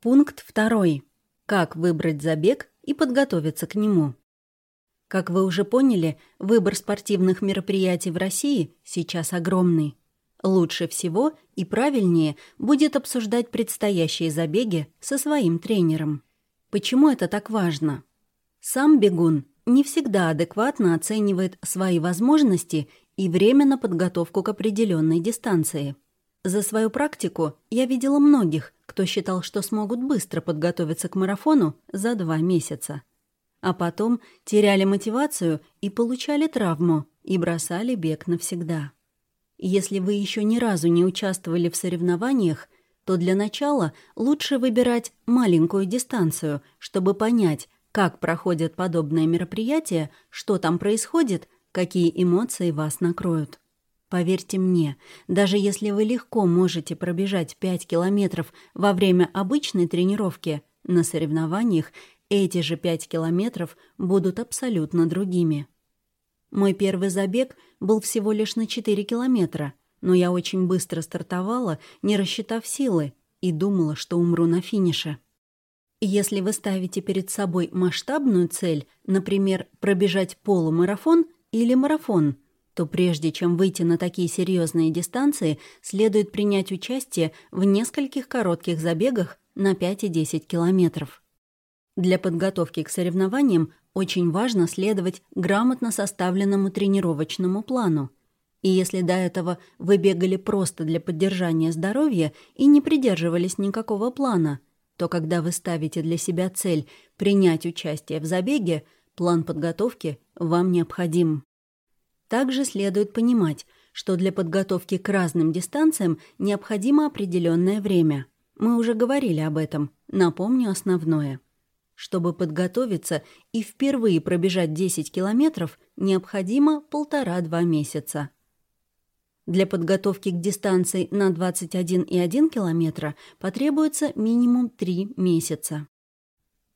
Пункт второй. Как выбрать забег и подготовиться к нему. Как вы уже поняли, выбор спортивных мероприятий в России сейчас огромный. Лучше всего и правильнее будет обсуждать предстоящие забеги со своим тренером. Почему это так важно? Сам бегун не всегда адекватно оценивает свои возможности и время на подготовку к определенной дистанции. За свою практику я видела многих, кто считал, что смогут быстро подготовиться к марафону за два месяца. А потом теряли мотивацию и получали травму, и бросали бег навсегда. Если вы еще ни разу не участвовали в соревнованиях, то для начала лучше выбирать маленькую дистанцию, чтобы понять, как проходят подобные мероприятия, что там происходит, какие эмоции вас накроют. Поверьте мне, даже если вы легко можете пробежать 5 километров во время обычной тренировки, на соревнованиях эти же 5 километров будут абсолютно другими. Мой первый забег был всего лишь на 4 километра, но я очень быстро стартовала, не рассчитав силы, и думала, что умру на финише. Если вы ставите перед собой масштабную цель, например, пробежать полумарафон или марафон, то прежде чем выйти на такие серьезные дистанции, следует принять участие в нескольких коротких забегах на 5 и 10 километров. Для подготовки к соревнованиям очень важно следовать грамотно составленному тренировочному плану. И если до этого вы бегали просто для поддержания здоровья и не придерживались никакого плана, то когда вы ставите для себя цель принять участие в забеге, план подготовки вам необходим. Также следует понимать, что для подготовки к разным дистанциям необходимо определенное время. Мы уже говорили об этом, напомню основное – чтобы подготовиться и впервые пробежать 10 километров, необходимо полтора-два месяца. Для подготовки к дистанции на 21,1 километра потребуется минимум 3 месяца.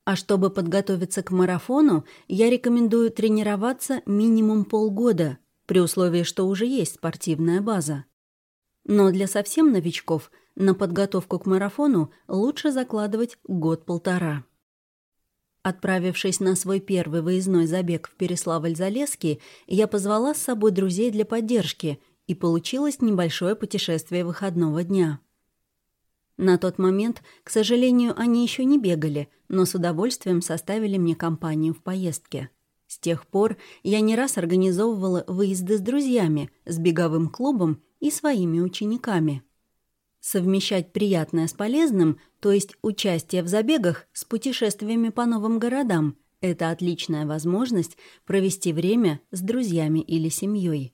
А чтобы подготовиться к марафону, я рекомендую тренироваться минимум полгода, при условии, что уже есть спортивная база. Но для совсем новичков на подготовку к марафону лучше закладывать год-полтора. Отправившись на свой первый выездной забег в Переславль-Залесский, я позвала с собой друзей для поддержки, и получилось небольшое путешествие выходного дня. На тот момент, к сожалению, они еще не бегали, но с удовольствием составили мне компанию в поездке. С тех пор я не раз организовывала выезды с друзьями, с беговым клубом и своими учениками. Совмещать приятное с полезным, то есть участие в забегах с путешествиями по новым городам – это отличная возможность провести время с друзьями или семьей.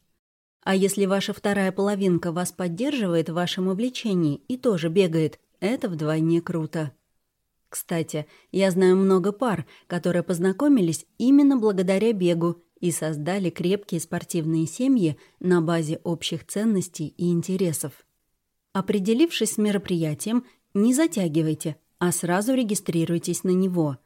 А если ваша вторая половинка вас поддерживает в вашем увлечении и тоже бегает, это вдвойне круто. Кстати, я знаю много пар, которые познакомились именно благодаря бегу и создали крепкие спортивные семьи на базе общих ценностей и интересов. Определившись с мероприятием, не затягивайте, а сразу регистрируйтесь на него.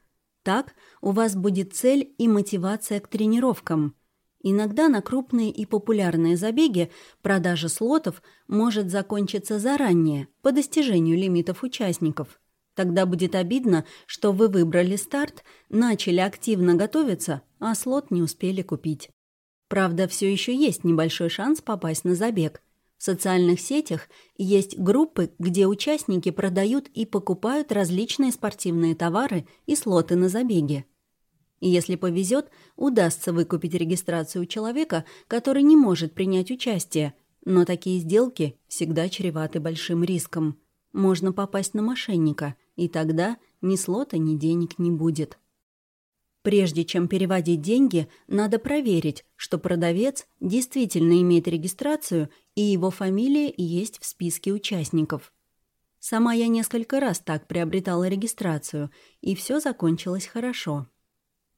Так у вас будет цель и мотивация к тренировкам. Иногда на крупные и популярные забеги продажа слотов может закончиться заранее, по достижению лимитов участников. Тогда будет обидно, что вы выбрали старт, начали активно готовиться, а слот не успели купить. Правда, все еще есть небольшой шанс попасть на забег – в социальных сетях есть группы, где участники продают и покупают различные спортивные товары и слоты на забеге. Если повезет, удастся выкупить регистрацию у человека, который не может принять участие, но такие сделки всегда чреваты большим риском. Можно попасть на мошенника, и тогда ни слота, ни денег не будет. Прежде чем переводить деньги, надо проверить, что продавец действительно имеет регистрацию и его фамилия есть в списке участников. Сама я несколько раз так приобретала регистрацию, и все закончилось хорошо.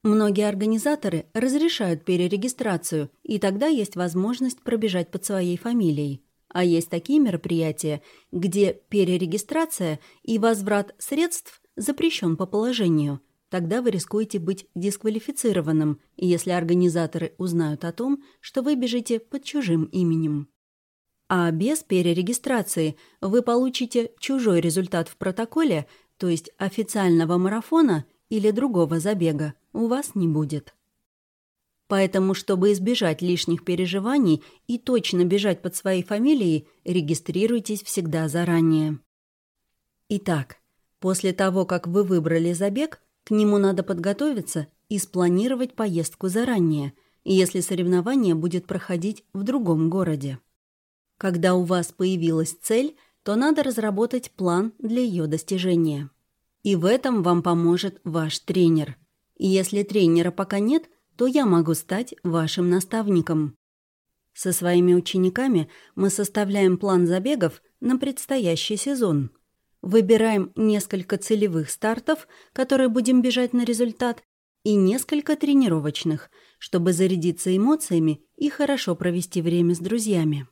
Многие организаторы разрешают перерегистрацию, и тогда есть возможность пробежать под своей фамилией. А есть такие мероприятия, где перерегистрация и возврат средств запрещен по положению – Тогда вы рискуете быть дисквалифицированным, если организаторы узнают о том, что вы бежите под чужим именем. А без перерегистрации вы получите чужой результат в протоколе, то есть официального марафона или другого забега, у вас не будет. Поэтому, чтобы избежать лишних переживаний и точно бежать под своей фамилией, регистрируйтесь всегда заранее. Итак, после того, как вы выбрали забег, к нему надо подготовиться и спланировать поездку заранее, если соревнование будет проходить в другом городе. Когда у вас появилась цель, то надо разработать план для ее достижения. И в этом вам поможет ваш тренер. Если тренера пока нет, то я могу стать вашим наставником. Со своими учениками мы составляем план забегов на предстоящий сезон. Выбираем несколько целевых стартов, которые будем бежать на результат, и несколько тренировочных, чтобы зарядиться эмоциями и хорошо провести время с друзьями.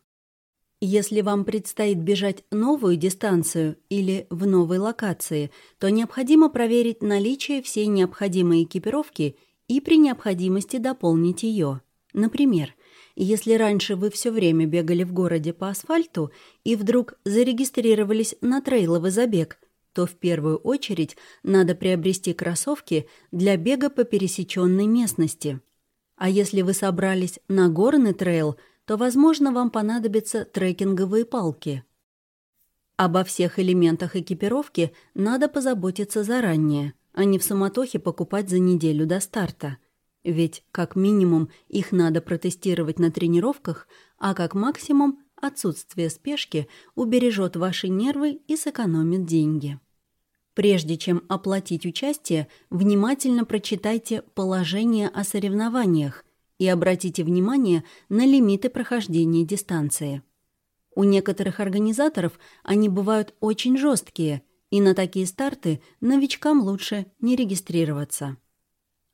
Если вам предстоит бежать новую дистанцию или в новой локации, то необходимо проверить наличие всей необходимой экипировки и при необходимости дополнить ее. Например, если раньше вы все время бегали в городе по асфальту и вдруг зарегистрировались на трейловый забег, то в первую очередь надо приобрести кроссовки для бега по пересеченной местности. А если вы собрались на горный трейл, то, возможно, вам понадобятся трекинговые палки. Обо всех элементах экипировки надо позаботиться заранее – а не в суматохе покупать за неделю до старта. Ведь, как минимум, их надо протестировать на тренировках, а как максимум отсутствие спешки убережет ваши нервы и сэкономит деньги. Прежде чем оплатить участие, внимательно прочитайте положение о соревнованиях и обратите внимание на лимиты прохождения дистанции. У некоторых организаторов они бывают очень жесткие – и на такие старты новичкам лучше не регистрироваться.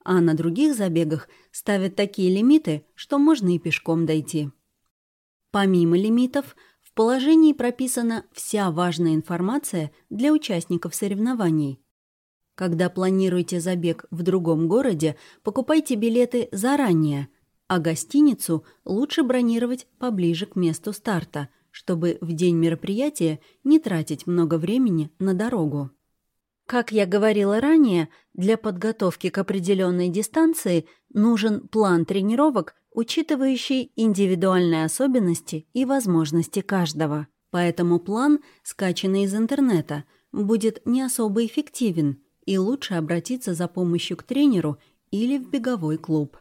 А на других забегах ставят такие лимиты, что можно и пешком дойти. Помимо лимитов, в положении прописана вся важная информация для участников соревнований. Когда планируете забег в другом городе, покупайте билеты заранее, а гостиницу лучше бронировать поближе к месту старта – чтобы в день мероприятия не тратить много времени на дорогу. Как я говорила ранее, для подготовки к определенной дистанции нужен план тренировок, учитывающий индивидуальные особенности и возможности каждого. Поэтому план, скачанный из интернета, будет не особо эффективен, и лучше обратиться за помощью к тренеру или в беговой клуб.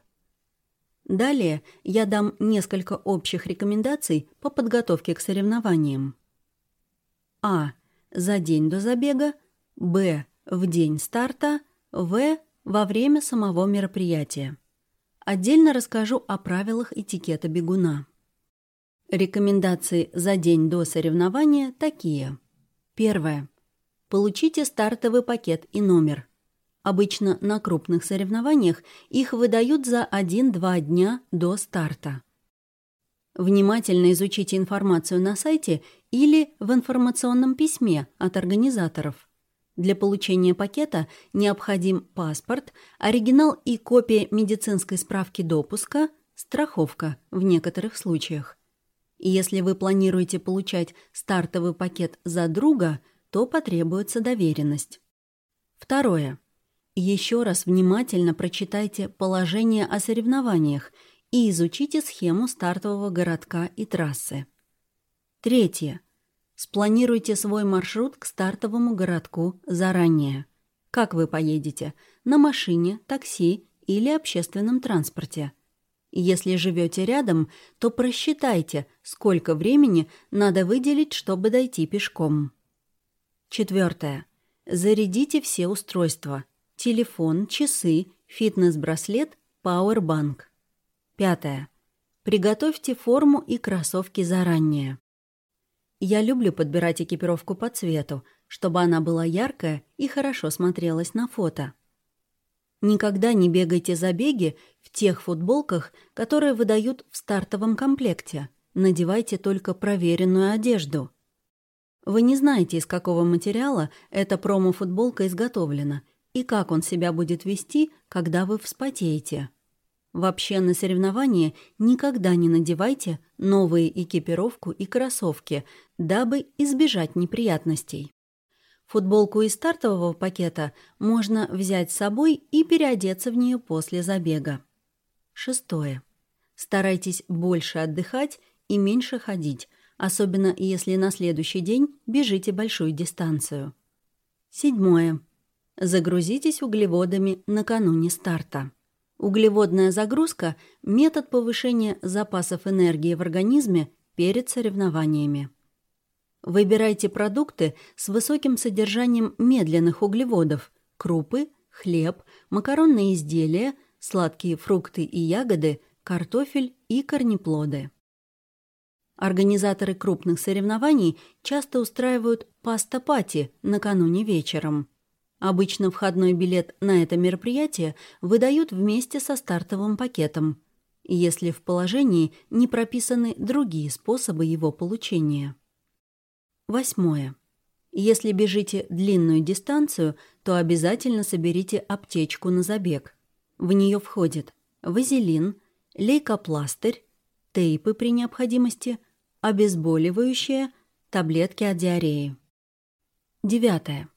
Далее я дам несколько общих рекомендаций по подготовке к соревнованиям. А. За день до забега. Б. В день старта. В. Во время самого мероприятия. Отдельно расскажу о правилах этикета бегуна. Рекомендации за день до соревнования такие. Первое. Получите стартовый пакет и номер. Обычно на крупных соревнованиях их выдают за 1-2 дня до старта. Внимательно изучите информацию на сайте или в информационном письме от организаторов. Для получения пакета необходим паспорт, оригинал и копия медицинской справки допуска, страховка в некоторых случаях. Если вы планируете получать стартовый пакет за друга, то потребуется доверенность. Второе. Еще раз внимательно прочитайте положение о соревнованиях и изучите схему стартового городка и трассы. Третье. Спланируйте свой маршрут к стартовому городку заранее. Как вы поедете? На машине, такси или общественном транспорте? Если живете рядом, то просчитайте, сколько времени надо выделить, чтобы дойти пешком. Четвертое. Зарядите все устройства – телефон, часы, фитнес-браслет, пауэрбанк. Пятое. Приготовьте форму и кроссовки заранее. Я люблю подбирать экипировку по цвету, чтобы она была яркая и хорошо смотрелась на фото. Никогда не бегайте забеги в тех футболках, которые выдают в стартовом комплекте. Надевайте только проверенную одежду. Вы не знаете, из какого материала эта промо-футболка изготовлена, и как он себя будет вести, когда вы вспотеете. Вообще на соревнования никогда не надевайте новые экипировку и кроссовки, дабы избежать неприятностей. Футболку из стартового пакета можно взять с собой и переодеться в нее после забега. Шестое. Старайтесь больше отдыхать и меньше ходить, особенно если на следующий день бежите большую дистанцию. Седьмое. Загрузитесь углеводами накануне старта. Углеводная загрузка – метод повышения запасов энергии в организме перед соревнованиями. Выбирайте продукты с высоким содержанием медленных углеводов – крупы, хлеб, макаронные изделия, сладкие фрукты и ягоды, картофель и корнеплоды. Организаторы крупных соревнований часто устраивают паста-пати накануне вечером. Обычно входной билет на это мероприятие выдают вместе со стартовым пакетом, если в положении не прописаны другие способы его получения. Восьмое. Если бежите длинную дистанцию, то обязательно соберите аптечку на забег. В нее входит вазелин, лейкопластырь, тейпы при необходимости – обезболивающее, таблетки от диареи. Девятое.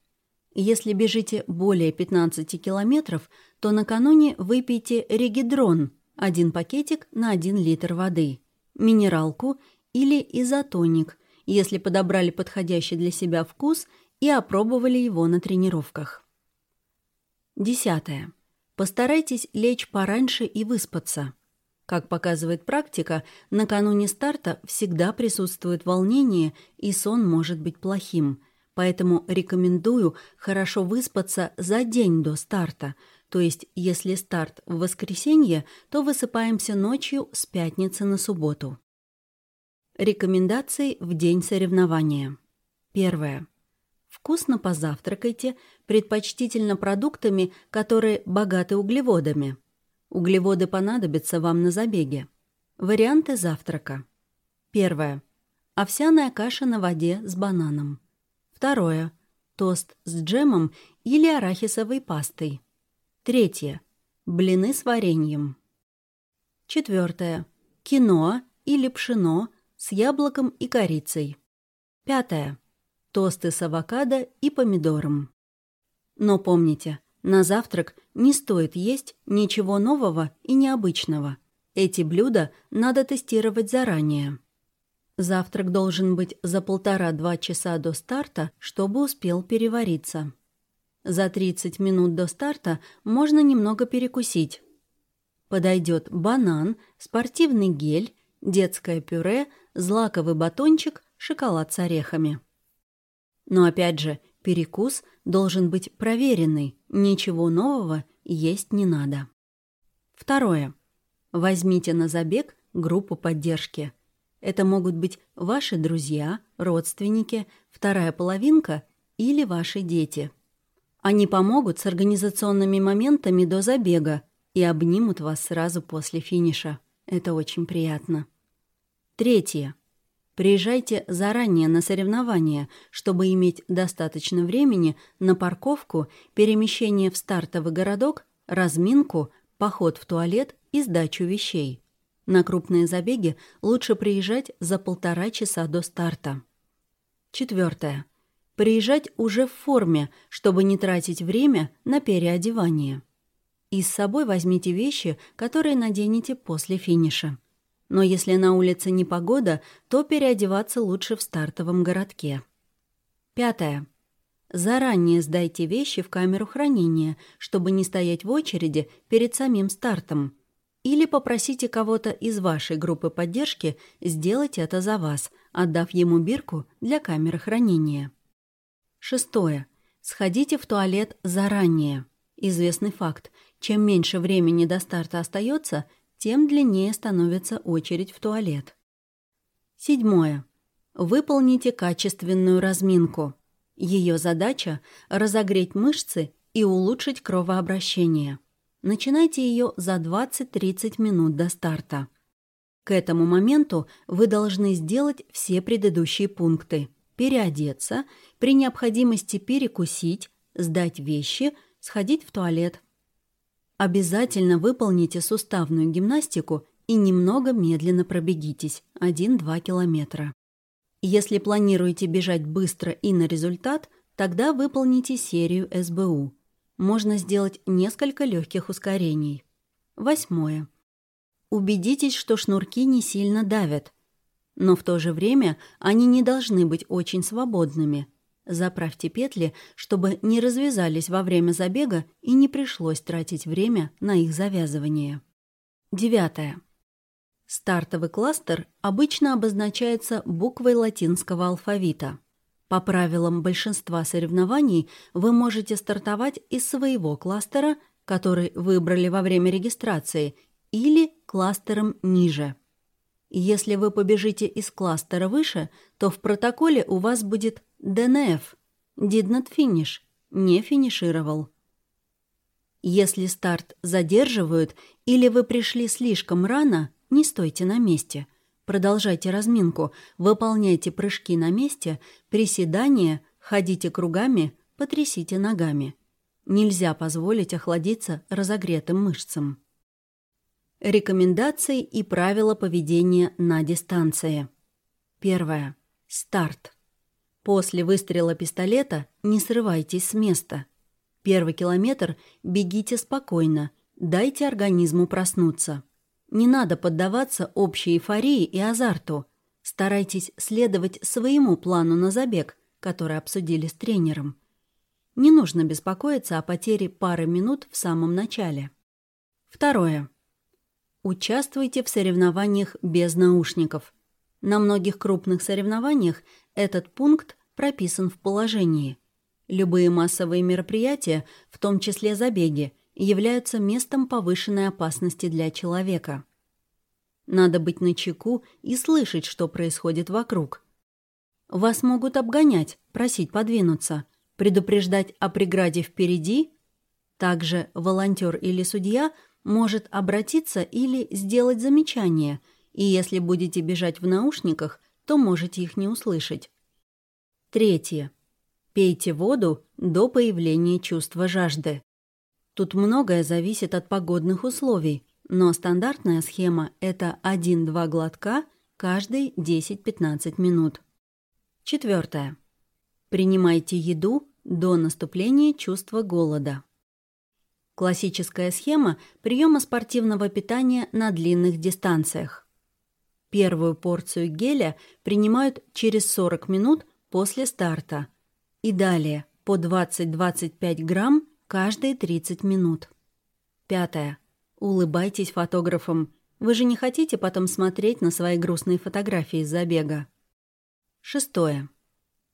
Если бежите более 15 километров, то накануне выпейте регидрон, один пакетик на 1 литр воды, минералку или изотоник, если подобрали подходящий для себя вкус и опробовали его на тренировках. Десятое. Постарайтесь лечь пораньше и выспаться. Как показывает практика, накануне старта всегда присутствует волнение, и сон может быть плохим. Поэтому рекомендую хорошо выспаться за день до старта. То есть, если старт в воскресенье, то высыпаемся ночью с пятницы на субботу. Рекомендации в день соревнования. Первое. Вкусно позавтракайте, предпочтительно продуктами, которые богаты углеводами – Углеводы понадобятся вам на забеге. Варианты завтрака. Первое. Овсяная каша на воде с бананом. Второе. Тост с джемом или арахисовой пастой. Третье. Блины с вареньем. Четвертое. Киноа или пшено с яблоком и корицей. Пятое. Тосты с авокадо и помидором. Но помните, на завтрак не стоит есть ничего нового и необычного. Эти блюда надо тестировать заранее. Завтрак должен быть за полтора-два часа до старта, чтобы успел перевариться. За 30 минут до старта можно немного перекусить. Подойдет банан, спортивный гель, детское пюре, злаковый батончик, шоколад с орехами. Но опять же, Перекус должен быть проверенный, ничего нового есть не надо. Второе. Возьмите на забег группу поддержки. Это могут быть ваши друзья, родственники, вторая половинка или ваши дети. Они помогут с организационными моментами до забега и обнимут вас сразу после финиша. Это очень приятно. Третье. Приезжайте заранее на соревнования, чтобы иметь достаточно времени на парковку, перемещение в стартовый городок, разминку, поход в туалет и сдачу вещей. На крупные забеги лучше приезжать за полтора часа до старта. Четвертое. Приезжать уже в форме, чтобы не тратить время на переодевание. И с собой возьмите вещи, которые наденете после финиша. Но если на улице непогода, то переодеваться лучше в стартовом городке. Пятое. Заранее сдайте вещи в камеру хранения, чтобы не стоять в очереди перед самим стартом. Или попросите кого-то из вашей группы поддержки сделать это за вас, отдав ему бирку для камеры хранения. Шестое. Сходите в туалет заранее. Известный факт. Чем меньше времени до старта остается, тем длиннее становится очередь в туалет. Седьмое. Выполните качественную разминку. Ее задача – разогреть мышцы и улучшить кровообращение. Начинайте ее за 20-30 минут до старта. К этому моменту вы должны сделать все предыдущие пункты. Переодеться, при необходимости перекусить, сдать вещи, сходить в туалет. Обязательно выполните суставную гимнастику и немного медленно пробегитесь, 1-2 километра. Если планируете бежать быстро и на результат, Тогда выполните серию СБУ. Можно сделать несколько легких ускорений. Восьмое. Убедитесь, что шнурки не сильно давят. Но в то же время они не должны быть очень свободными. Заправьте петли, чтобы не развязались во время забега и не пришлось тратить время на их завязывание. Девятое. Стартовый кластер обычно обозначается буквой латинского алфавита. По правилам большинства соревнований вы можете стартовать из своего кластера, который выбрали во время регистрации, или кластером ниже. Если вы побежите из кластера выше, то в протоколе у вас будет DNF – Did not finish – не финишировал. Если старт задерживают или вы пришли слишком рано, не стойте на месте. Продолжайте разминку, выполняйте прыжки на месте, приседания, ходите кругами, потрясите ногами. Нельзя позволить охладиться разогретым мышцам. Рекомендации и правила поведения на дистанции. Первое. Старт. После выстрела пистолета не срывайтесь с места. Первый километр бегите спокойно, дайте организму проснуться. Не надо поддаваться общей эйфории и азарту. Старайтесь следовать своему плану на забег, который обсудили с тренером. Не нужно беспокоиться о потере пары минут в самом начале. Второе. Участвуйте в соревнованиях без наушников. На многих крупных соревнованиях этот пункт прописан в положении. Любые массовые мероприятия, в том числе забеги, являются местом повышенной опасности для человека. Надо быть начеку и слышать, что происходит вокруг. Вас могут обгонять, просить подвинуться, предупреждать о преграде впереди. Также волонтер или судья может обратиться или сделать замечание, и если будете бежать в наушниках, то можете их не услышать. Третье. Пейте воду до появления чувства жажды. Тут многое зависит от погодных условий, но стандартная схема – это 1-2 глотка каждые 10-15 минут. Четвертое. Принимайте еду до наступления чувства голода. Классическая схема приема спортивного питания на длинных дистанциях. Первую порцию геля принимают через 40 минут после старта и далее по 20-25 грамм каждые 30 минут. Пятое. Улыбайтесь фотографам. Вы же не хотите потом смотреть на свои грустные фотографии с забега. Шестое.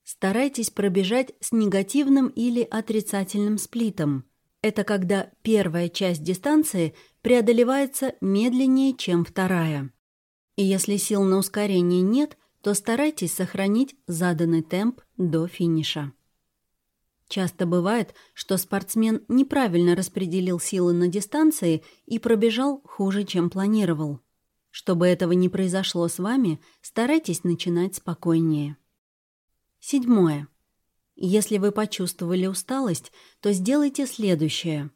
Старайтесь пробежать с негативным или отрицательным сплитом. Это когда первая часть дистанции преодолевается медленнее, чем вторая. И если сил на ускорение нет, то старайтесь сохранить заданный темп до финиша. Часто бывает, что спортсмен неправильно распределил силы на дистанции и пробежал хуже, чем планировал. Чтобы этого не произошло с вами, старайтесь начинать спокойнее. Седьмое. Если вы почувствовали усталость, то сделайте следующее.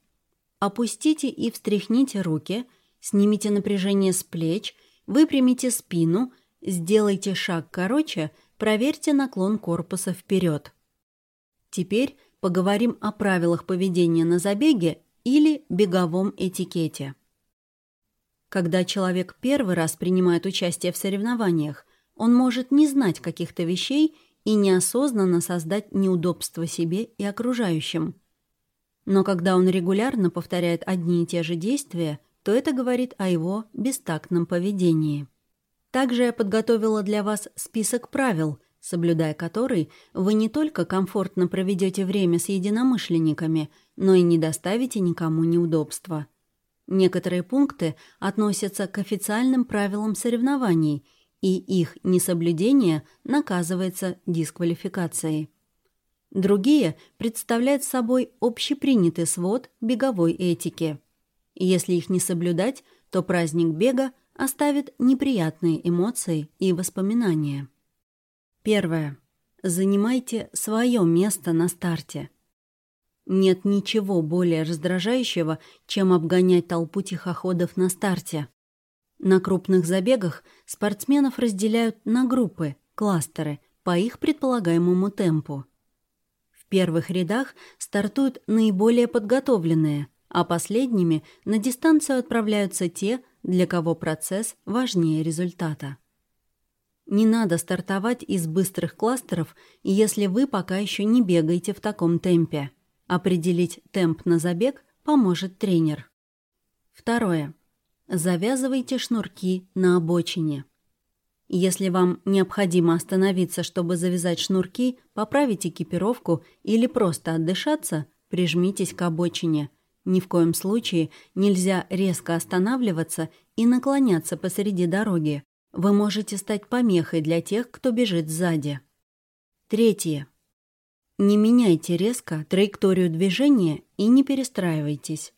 Опустите и встряхните руки, снимите напряжение с плеч, выпрямите спину, сделайте шаг короче, проверьте наклон корпуса вперед. Теперь поговорим о правилах поведения на забеге или беговом этикете. Когда человек первый раз принимает участие в соревнованиях, он может не знать каких-то вещей и неосознанно создать неудобства себе и окружающим. Но когда он регулярно повторяет одни и те же действия, то это говорит о его бестактном поведении. Также я подготовила для вас список правил, соблюдая который вы не только комфортно проведете время с единомышленниками, но и не доставите никому неудобства. Некоторые пункты относятся к официальным правилам соревнований, и их несоблюдение наказывается дисквалификацией. Другие представляют собой общепринятый свод беговой этики. Если их не соблюдать, то праздник бега оставит неприятные эмоции и воспоминания. Первое. Занимайте свое место на старте. Нет ничего более раздражающего, чем обгонять толпу тихоходов на старте. На крупных забегах спортсменов разделяют на группы, кластеры, по их предполагаемому темпу. В первых рядах стартуют наиболее подготовленные, а последними на дистанцию отправляются те, для кого процесс важнее результата. Не надо стартовать из быстрых кластеров, если вы пока еще не бегаете в таком темпе. Определить темп на забег поможет тренер. Второе. Завязывайте шнурки на обочине. Если вам необходимо остановиться, чтобы завязать шнурки, поправить экипировку или просто отдышаться, прижмитесь к обочине. Ни в коем случае нельзя резко останавливаться и наклоняться посреди дороги. Вы можете стать помехой для тех, кто бежит сзади. Третье. Не меняйте резко траекторию движения и не перестраивайтесь.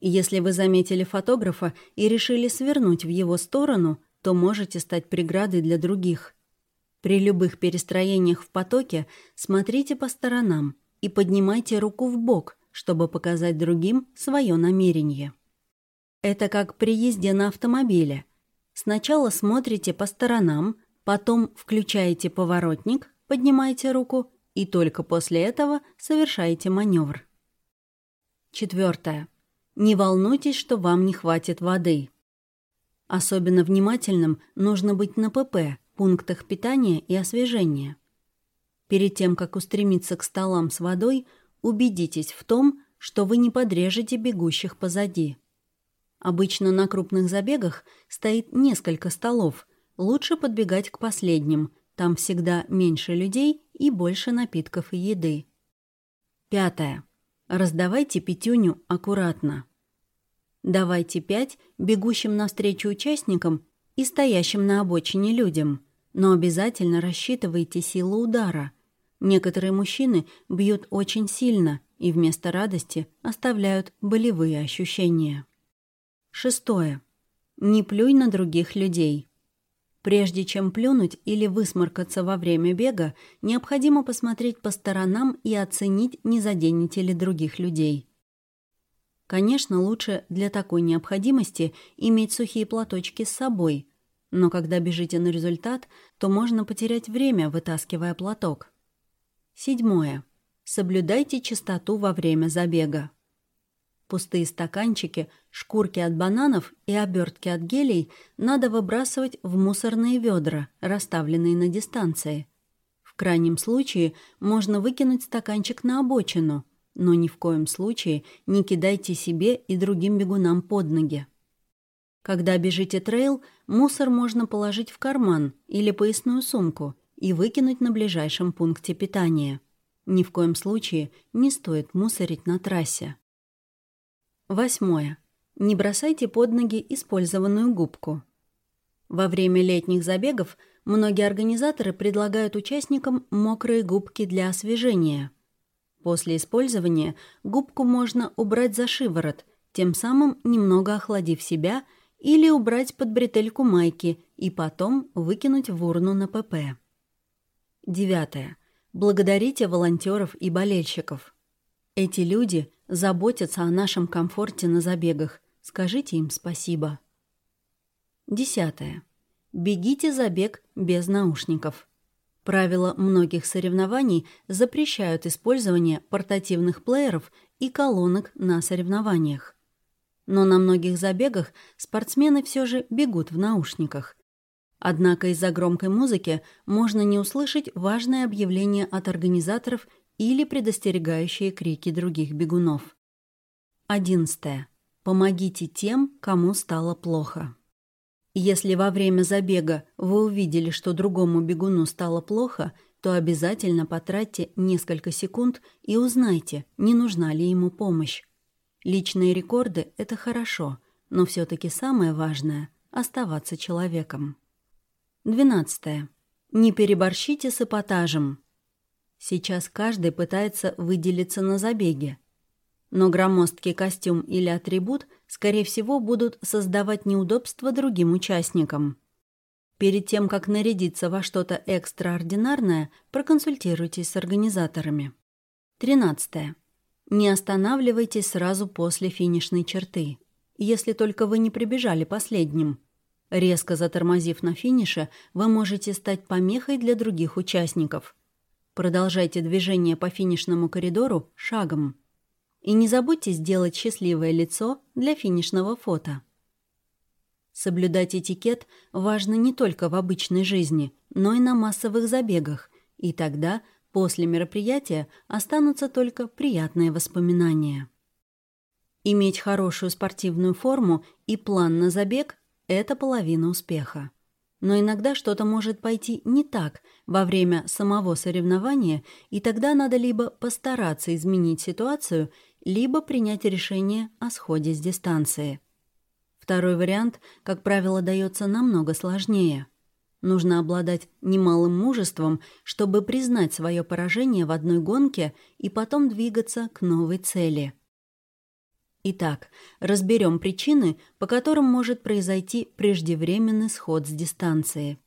Если вы заметили фотографа и решили свернуть в его сторону, то можете стать преградой для других. При любых перестроениях в потоке смотрите по сторонам и поднимайте руку в бок, чтобы показать другим свое намерение. Это как при езде на автомобиле – Сначала смотрите по сторонам, потом включаете поворотник, поднимаете руку и только после этого совершаете маневр. Четвертое. Не волнуйтесь, что вам не хватит воды. Особенно внимательным нужно быть на ПП, пунктах питания и освежения. Перед тем, как устремиться к столам с водой, убедитесь в том, что вы не подрежете бегущих позади. Обычно на крупных забегах стоит несколько столов. Лучше подбегать к последним. Там всегда меньше людей и больше напитков и еды. Пятое. Раздавайте пятюню аккуратно. Давайте пять бегущим навстречу участникам и стоящим на обочине людям. Но обязательно рассчитывайте силу удара. Некоторые мужчины бьют очень сильно и вместо радости оставляют болевые ощущения. Шестое. Не плюй на других людей. Прежде чем плюнуть или высморкаться во время бега, необходимо посмотреть по сторонам и оценить, не заденете ли других людей. Конечно, лучше для такой необходимости иметь сухие платочки с собой, но когда бежите на результат, то можно потерять время, вытаскивая платок. Седьмое. Соблюдайте чистоту во время забега. Пустые стаканчики, шкурки от бананов и обертки от гелей надо выбрасывать в мусорные ведра, расставленные на дистанции. В крайнем случае можно выкинуть стаканчик на обочину, но ни в коем случае не кидайте себе и другим бегунам под ноги. Когда бежите трейл, мусор можно положить в карман или поясную сумку и выкинуть на ближайшем пункте питания. Ни в коем случае не стоит мусорить на трассе. Восьмое. Не бросайте под ноги использованную губку. Во время летних забегов многие организаторы предлагают участникам мокрые губки для освежения. После использования губку можно убрать за шиворот, тем самым немного охладив себя, или убрать под бретельку майки и потом выкинуть в урну на ПП. Девятое. Благодарите волонтеров и болельщиков. Эти люди заботятся о нашем комфорте на забегах. Скажите им спасибо. Десятое. Бегите забег без наушников. Правила многих соревнований запрещают использование портативных плееров и колонок на соревнованиях. Но на многих забегах спортсмены все же бегут в наушниках. Однако из-за громкой музыки можно не услышать важное объявление от организаторов или предостерегающие крики других бегунов. 11. Помогите тем, кому стало плохо. Если во время забега вы увидели, что другому бегуну стало плохо, то обязательно потратьте несколько секунд и узнайте, не нужна ли ему помощь. Личные рекорды — это хорошо, но все таки самое важное — оставаться человеком. 12. Не переборщите с эпатажем. Сейчас каждый пытается выделиться на забеге. Но громоздкий костюм или атрибут, скорее всего, будут создавать неудобства другим участникам. Перед тем, как нарядиться во что-то экстраординарное, проконсультируйтесь с организаторами. 13. Не останавливайтесь сразу после финишной черты, если только вы не прибежали последним. Резко затормозив на финише, вы можете стать помехой для других участников – Продолжайте движение по финишному коридору шагом. И не забудьте сделать счастливое лицо для финишного фото. Соблюдать этикет важно не только в обычной жизни, но и на массовых забегах, и тогда после мероприятия останутся только приятные воспоминания. Иметь хорошую спортивную форму и план на забег – это половина успеха. Но иногда что-то может пойти не так во время самого соревнования, и тогда надо либо постараться изменить ситуацию, либо принять решение о сходе с дистанции. Второй вариант, как правило, дается намного сложнее. Нужно обладать немалым мужеством, чтобы признать свое поражение в одной гонке и потом двигаться к новой цели – Итак, разберем причины, по которым может произойти преждевременный сход с дистанции.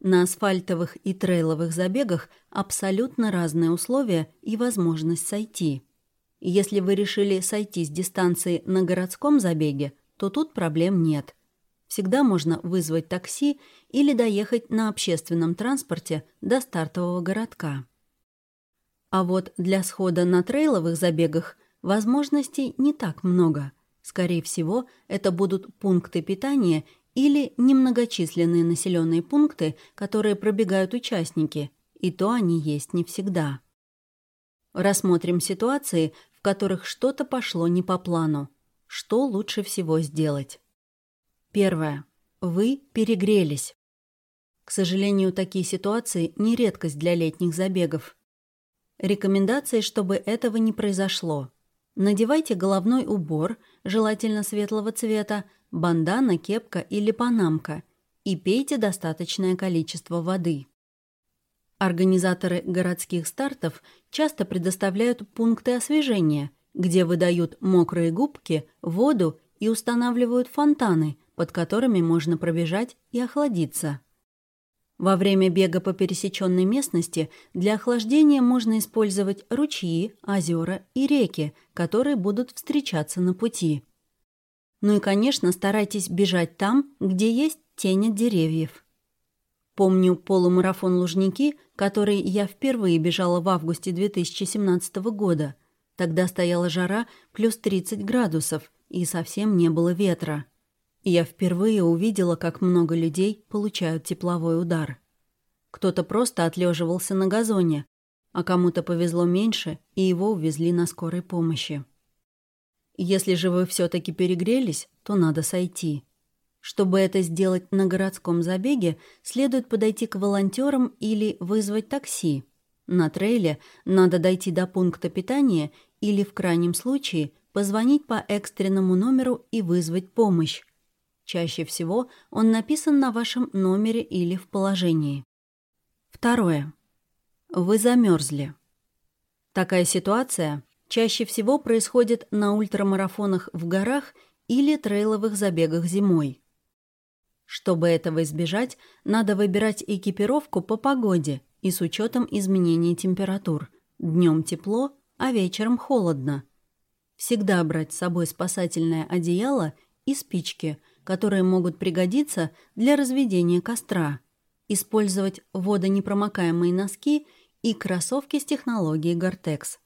На асфальтовых и трейловых забегах абсолютно разные условия и возможность сойти. Если вы решили сойти с дистанции на городском забеге, то тут проблем нет. Всегда можно вызвать такси или доехать на общественном транспорте до стартового городка. А вот для схода на трейловых забегах – Возможностей не так много. Скорее всего, это будут пункты питания или немногочисленные населенные пункты, которые пробегают участники, и то они есть не всегда. Рассмотрим ситуации, в которых что-то пошло не по плану. Что лучше всего сделать? Первое. Вы перегрелись. К сожалению, такие ситуации не редкость для летних забегов. Рекомендации, чтобы этого не произошло. Надевайте головной убор, желательно светлого цвета, бандана, кепка или панамка, и пейте достаточное количество воды. Организаторы городских стартов часто предоставляют пункты освежения, где выдают мокрые губки, воду и устанавливают фонтаны, под которыми можно пробежать и охладиться. Во время бега по пересеченной местности для охлаждения можно использовать ручьи, озера и реки, которые будут встречаться на пути. Ну и, конечно, старайтесь бежать там, где есть тень от деревьев. Помню полумарафон «Лужники», который я впервые бежала в августе 2017 года. Тогда стояла жара плюс 30 градусов, и совсем не было ветра я впервые увидела, как много людей получают тепловой удар. Кто-то просто отлеживался на газоне, а кому-то повезло меньше, и его увезли на скорой помощи. Если же вы все таки перегрелись, то надо сойти. Чтобы это сделать на городском забеге, следует подойти к волонтерам или вызвать такси. На трейле надо дойти до пункта питания или, в крайнем случае, позвонить по экстренному номеру и вызвать помощь. Чаще всего он написан на вашем номере или в положении. Второе. Вы замерзли. Такая ситуация чаще всего происходит на ультрамарафонах в горах или трейловых забегах зимой. Чтобы этого избежать, надо выбирать экипировку по погоде и с учетом изменений температур. Днем тепло, а вечером холодно. Всегда брать с собой спасательное одеяло и спички – которые могут пригодиться для разведения костра, использовать водонепромокаемые носки и кроссовки с технологией Гортекс.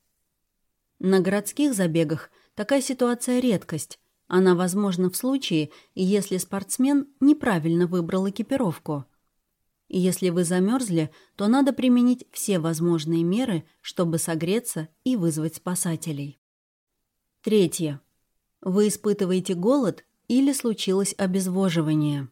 На городских забегах такая ситуация – редкость. Она возможна в случае, если спортсмен неправильно выбрал экипировку. Если вы замерзли, то надо применить все возможные меры, чтобы согреться и вызвать спасателей. Третье. Вы испытываете голод или случилось обезвоживание.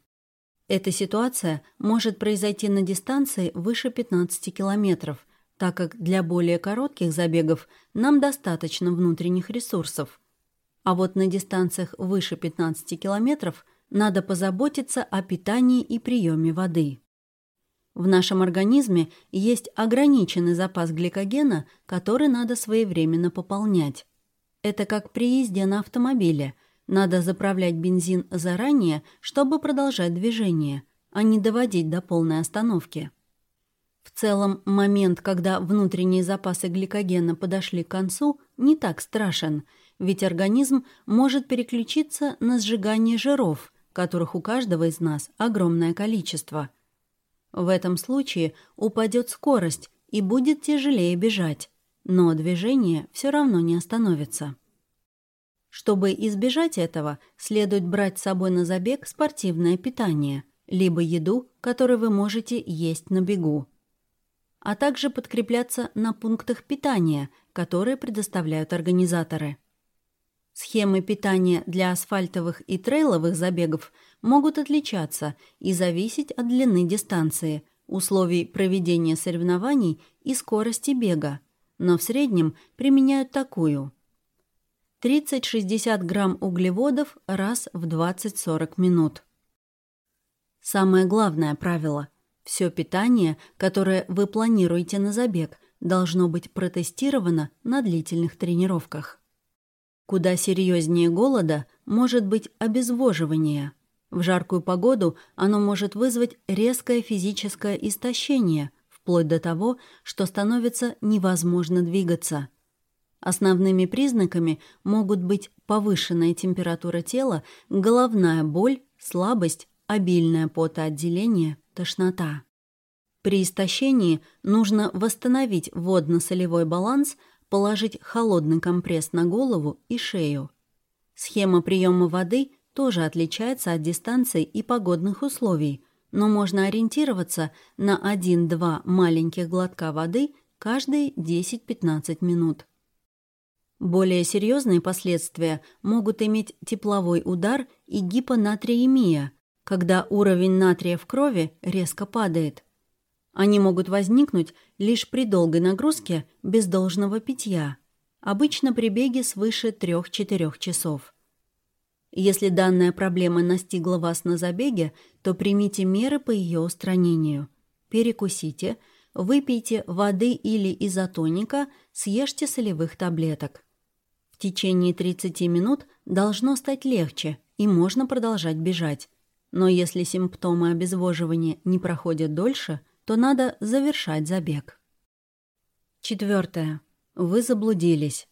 Эта ситуация может произойти на дистанции выше 15 километров, так как для более коротких забегов нам достаточно внутренних ресурсов. А вот на дистанциях выше 15 километров надо позаботиться о питании и приеме воды. В нашем организме есть ограниченный запас гликогена, который надо своевременно пополнять. Это как при езде на автомобиле – надо заправлять бензин заранее, чтобы продолжать движение, а не доводить до полной остановки. В целом, момент, когда внутренние запасы гликогена подошли к концу, не так страшен, ведь организм может переключиться на сжигание жиров, которых у каждого из нас огромное количество. В этом случае упадет скорость, и будет тяжелее бежать, но движение все равно не остановится. Чтобы избежать этого, следует брать с собой на забег спортивное питание, либо еду, которую вы можете есть на бегу, а также подкрепляться на пунктах питания, которые предоставляют организаторы. Схемы питания для асфальтовых и трейловых забегов могут отличаться и зависеть от длины дистанции, условий проведения соревнований и скорости бега, но в среднем применяют такую. 30-60 грамм углеводов раз в 20-40 минут. Самое главное правило – все питание, которое вы планируете на забег, должно быть протестировано на длительных тренировках. Куда серьезнее голода может быть обезвоживание. В жаркую погоду оно может вызвать резкое физическое истощение, вплоть до того, что становится невозможно двигаться. Основными признаками могут быть повышенная температура тела, головная боль, слабость, обильное потоотделение, тошнота. При истощении нужно восстановить водно-солевой баланс – положить холодный компресс на голову и шею. Схема приема воды тоже отличается от дистанции и погодных условий, но можно ориентироваться на 1-2 маленьких глотка воды каждые 10-15 минут. Более серьезные последствия могут иметь тепловой удар и гипонатриемия, когда уровень натрия в крови резко падает. Они могут возникнуть лишь при долгой нагрузке без должного питья, обычно при беге свыше 3-4 часов. Если данная проблема настигла вас на забеге, то примите меры по ее устранению. Перекусите, выпейте воды или изотоника, съешьте солевых таблеток. В течение 30 минут должно стать легче, и можно продолжать бежать. Но если симптомы обезвоживания не проходят дольше – то надо завершать забег. Четвертое. Вы заблудились.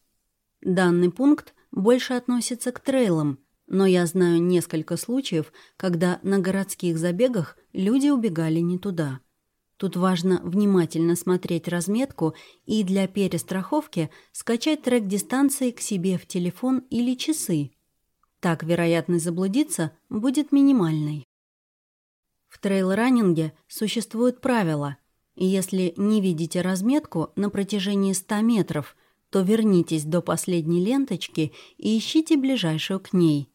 Данный пункт больше относится к трейлам, но я знаю несколько случаев, когда на городских забегах люди убегали не туда. Тут важно внимательно смотреть разметку и для перестраховки скачать трек дистанции к себе в телефон или часы. Так вероятность заблудиться будет минимальной. В трейл-раннинге существуют правила, и если не видите разметку на протяжении 100 метров, то вернитесь до последней ленточки и ищите ближайшую к ней.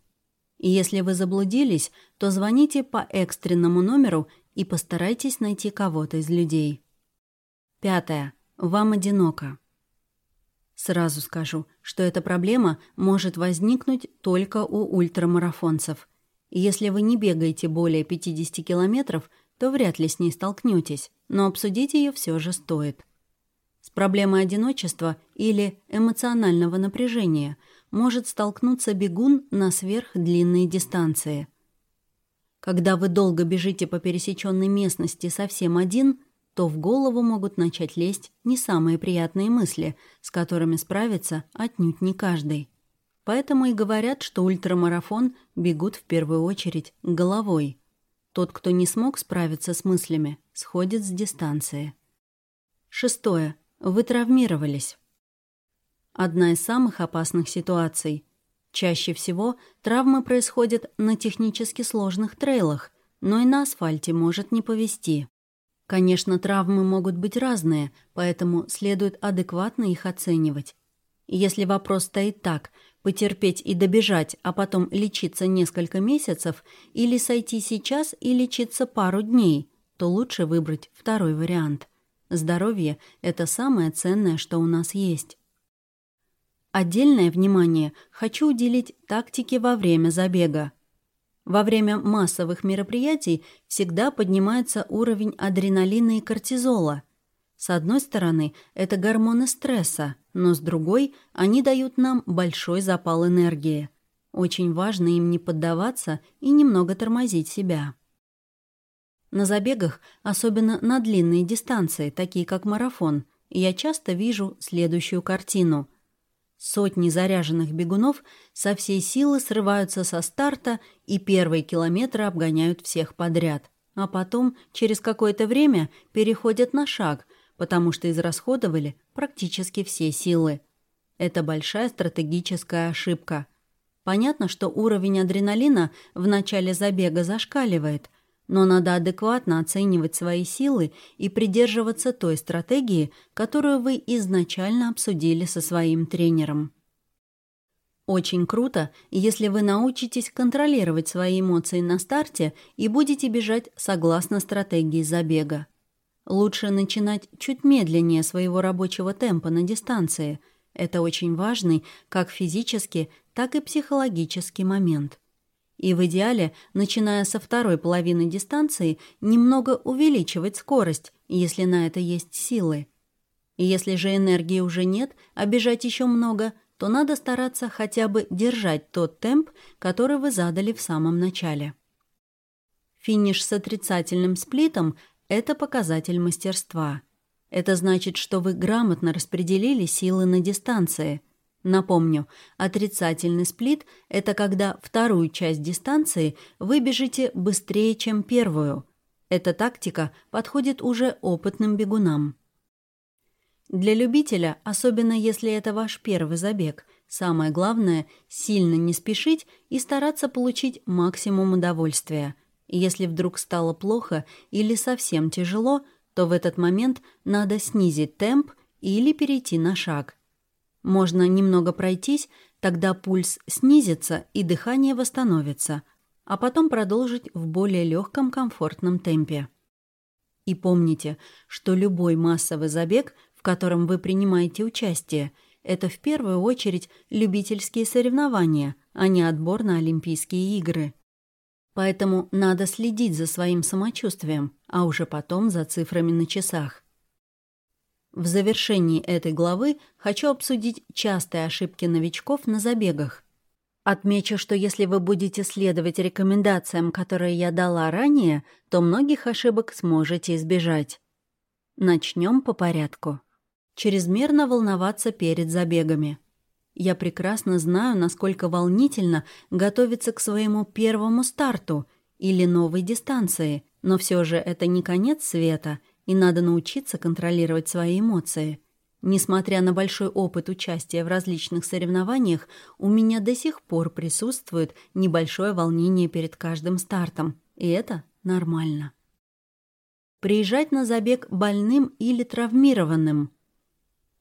Если вы заблудились, то звоните по экстренному номеру и постарайтесь найти кого-то из людей. Пятое. Вам одиноко. Сразу скажу, что эта проблема может возникнуть только у ультрамарафонцев – если вы не бегаете более 50 километров, то вряд ли с ней столкнетесь, но обсудить ее все же стоит. С проблемой одиночества или эмоционального напряжения может столкнуться бегун на сверхдлинные дистанции. Когда вы долго бежите по пересеченной местности совсем один, то в голову могут начать лезть не самые приятные мысли, с которыми справится отнюдь не каждый. Поэтому и говорят, что ультрамарафон бегут в первую очередь головой. Тот, кто не смог справиться с мыслями, сходит с дистанции. Шестое. Вы травмировались. Одна из самых опасных ситуаций. Чаще всего травмы происходят на технически сложных трейлах, но и на асфальте может не повезти. Конечно, травмы могут быть разные, поэтому следует адекватно их оценивать. Если вопрос стоит так – Потерпеть и добежать, а потом лечиться несколько месяцев, или сойти сейчас и лечиться пару дней, то лучше выбрать второй вариант. Здоровье – это самое ценное, что у нас есть. Отдельное внимание хочу уделить тактике во время забега. Во время массовых мероприятий всегда поднимается уровень адреналина и кортизола – с одной стороны, это гормоны стресса, но с другой, они дают нам большой запал энергии. Очень важно им не поддаваться и немного тормозить себя. На забегах, особенно на длинные дистанции, такие как марафон, я часто вижу следующую картину. Сотни заряженных бегунов со всей силы срываются со старта и первые километры обгоняют всех подряд, а потом, через какое-то время, переходят на шаг – потому что израсходовали практически все силы. Это большая стратегическая ошибка. Понятно, что уровень адреналина в начале забега зашкаливает, но надо адекватно оценивать свои силы и придерживаться той стратегии, которую вы изначально обсудили со своим тренером. Очень круто, если вы научитесь контролировать свои эмоции на старте и будете бежать согласно стратегии забега. Лучше начинать чуть медленнее своего рабочего темпа на дистанции. Это очень важный как физически, так и психологический момент. И в идеале, начиная со второй половины дистанции, немного увеличивать скорость, если на это есть силы. Если же энергии уже нет, а бежать еще много – то надо стараться хотя бы держать тот темп, который вы задали в самом начале. Финиш с отрицательным сплитом – это показатель мастерства. Это значит, что вы грамотно распределили силы на дистанции. Напомню, отрицательный сплит – это когда вторую часть дистанции вы бежите быстрее, чем первую. Эта тактика подходит уже опытным бегунам. Для любителя, особенно если это ваш первый забег, самое главное – сильно не спешить и стараться получить максимум удовольствия. Если вдруг стало плохо или совсем тяжело, то в этот момент надо снизить темп или перейти на шаг. Можно немного пройтись, тогда пульс снизится и дыхание восстановится, а потом продолжить в более легком комфортном темпе. И помните, что любой массовый забег – в котором вы принимаете участие, это в первую очередь любительские соревнования, а не отбор на Олимпийские игры. Поэтому надо следить за своим самочувствием, а уже потом за цифрами на часах. В завершении этой главы хочу обсудить частые ошибки новичков на забегах. Отмечу, что если вы будете следовать рекомендациям, которые я дала ранее, то многих ошибок сможете избежать. Начнем по порядку чрезмерно волноваться перед забегами. Я прекрасно знаю, насколько волнительно готовиться к своему первому старту или новой дистанции, но все же это не конец света, и надо научиться контролировать свои эмоции. Несмотря на большой опыт участия в различных соревнованиях, у меня до сих пор присутствует небольшое волнение перед каждым стартом, и это нормально. Приезжать на забег больным или травмированным –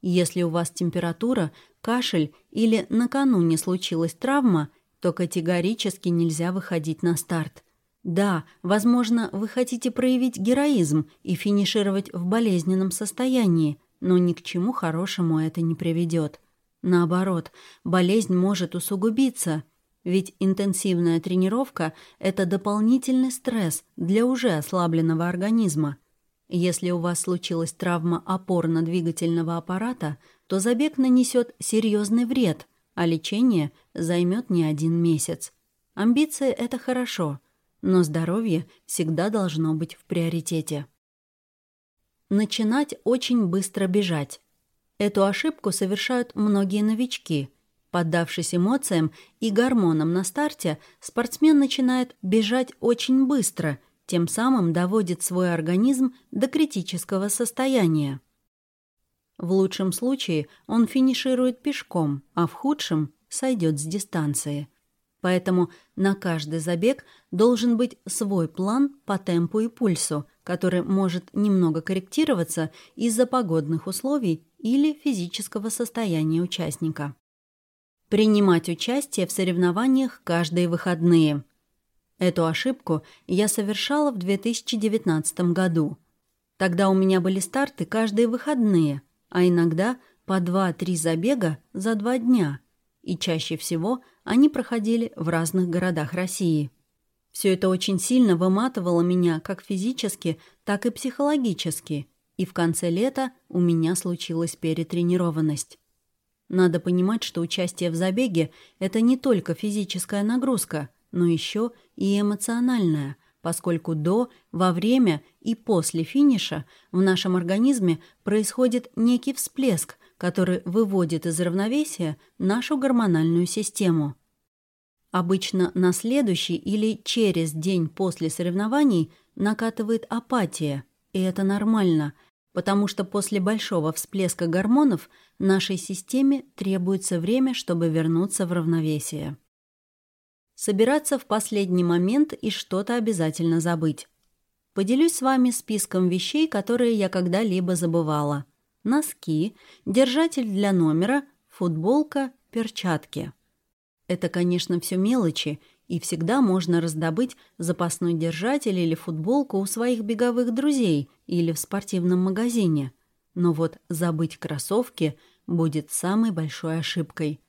если у вас температура, кашель или накануне случилась травма, то категорически нельзя выходить на старт. Да, возможно, вы хотите проявить героизм и финишировать в болезненном состоянии, но ни к чему хорошему это не приведет. Наоборот, болезнь может усугубиться, ведь интенсивная тренировка – это дополнительный стресс для уже ослабленного организма – если у вас случилась травма опорно-двигательного аппарата, то забег нанесет серьезный вред, а лечение займет не один месяц. Амбиции — это хорошо, но здоровье всегда должно быть в приоритете. Начинать очень быстро бежать. Эту ошибку совершают многие новички. Поддавшись эмоциям и гормонам на старте, спортсмен начинает бежать очень быстро — тем самым доводит свой организм до критического состояния. В лучшем случае он финиширует пешком, а в худшем сойдет с дистанции. Поэтому на каждый забег должен быть свой план по темпу и пульсу, который может немного корректироваться из-за погодных условий или физического состояния участника. Принимать участие в соревнованиях каждые выходные. Эту ошибку я совершала в 2019 году. Тогда у меня были старты каждые выходные, а иногда по 2-3 забега за два дня. И чаще всего они проходили в разных городах России. Все это очень сильно выматывало меня как физически, так и психологически. И в конце лета у меня случилась перетренированность. Надо понимать, что участие в забеге – это не только физическая нагрузка – но еще и эмоциональная, поскольку до, во время и после финиша в нашем организме происходит некий всплеск, который выводит из равновесия нашу гормональную систему. Обычно на следующий или через день после соревнований накатывает апатия, и это нормально, потому что после большого всплеска гормонов нашей системе требуется время, чтобы вернуться в равновесие. Собираться в последний момент и что-то обязательно забыть. Поделюсь с вами списком вещей, которые я когда-либо забывала. Носки, держатель для номера, футболка, перчатки. Это, конечно, все мелочи, и всегда можно раздобыть запасной держатель или футболку у своих беговых друзей или в спортивном магазине. Но вот забыть кроссовки будет самой большой ошибкой.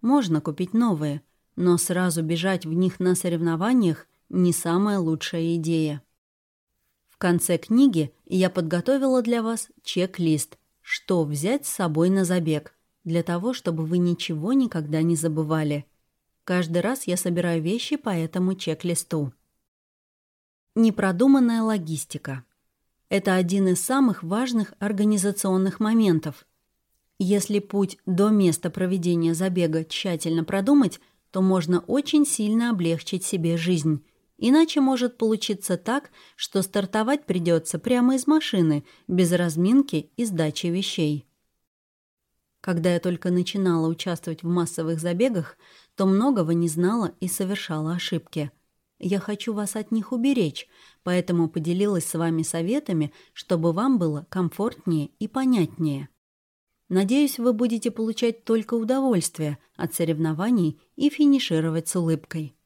Можно купить новые, но сразу бежать в них на соревнованиях не самая лучшая идея. В конце книги я подготовила для вас чек-лист, что взять с собой на забег, для того, чтобы вы ничего никогда не забывали – Каждый раз я собираю вещи по этому чек-листу. Непродуманная логистика. Это один из самых важных организационных моментов. Если путь до места проведения забега тщательно продумать, то можно очень сильно облегчить себе жизнь. Иначе может получиться так, что стартовать придется прямо из машины, без разминки и сдачи вещей. Когда я только начинала участвовать в массовых забегах, то многого не знала и совершала ошибки. Я хочу вас от них уберечь, поэтому поделилась с вами советами, чтобы вам было комфортнее и понятнее. Надеюсь, вы будете получать только удовольствие от соревнований и финишировать с улыбкой.